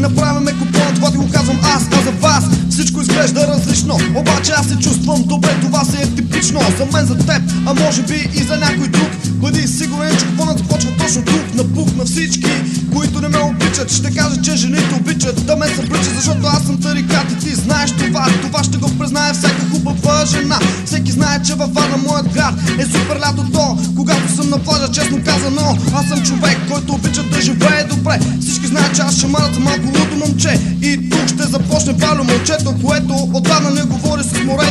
направяме купон, това ти го казвам аз, а за вас всичко изглежда различно. Обаче аз се чувствам добре, това си е типично. За мен, за теб, а може би и за някой друг. Бъди сигурен, че купонът започва точно тук. Напух на всички, които не ме обичат. Ще кажа, че жените обичат да ме събличат Защото аз съм тарикат и ти знаеш това. Това ще го признае всяка хубава жена. Всеки знае, че във Варна моят град е супер лятото. Когато съм на плажа, честно казано Аз съм човек, който обича да живее добре. Знаят, че аз ще мърда за малко лудо момче. И тук ще започне валю момчето Което отдавна не говори с морето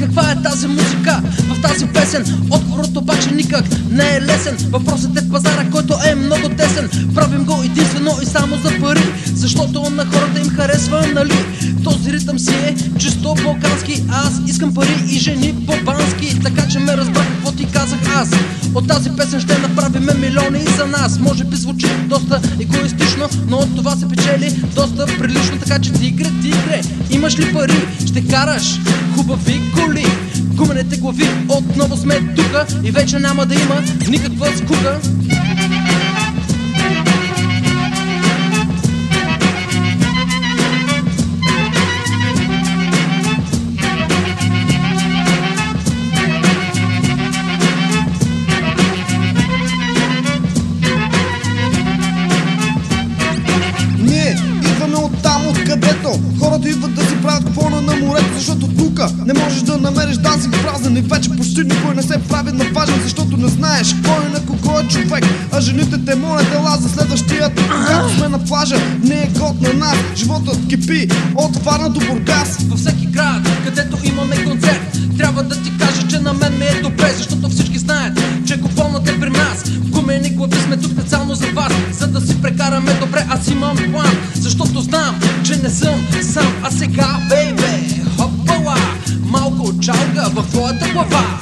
каква е тази музика в тази песен? Отговорът обаче никак не е лесен. Въпросът е в пазара, който е много тесен. Правим го единствено и само за пари Защото на хората им харесва, нали? Този ритъм си е чисто балкански. Аз искам пари и жени по-бански. Така че ме разбрах какво ти казах аз. От тази песен ще направим милиони за нас. Може би звучи доста егоистично Но от това се печели доста прилично. Така че тигре, тигре, имаш ли пари? Ще караш хубави коли. Гуменете глави, отново сме тука И вече няма да има никаква скука морето Хората идват да си правят клона на морето Защото тука не можеш да намериш дазик празен И вече почти никой не се прави на важен Защото не знаеш кой е на кого е човек. А жените те молят ела за следващия Когато сме на плажа. Не е год на нас Животът кипи от Варна до Бургас. Във всеки град, където имаме концерт Трябва да ти кажа, че на мен ми е добре Защото всички знаят, че купонът е при нас. Гумени глави сме тук специално за вас За да си прекараме добре, аз имам план Защото знам, че не съм сам, а сега, бейбе, хопала, малко чалга в твоята глава.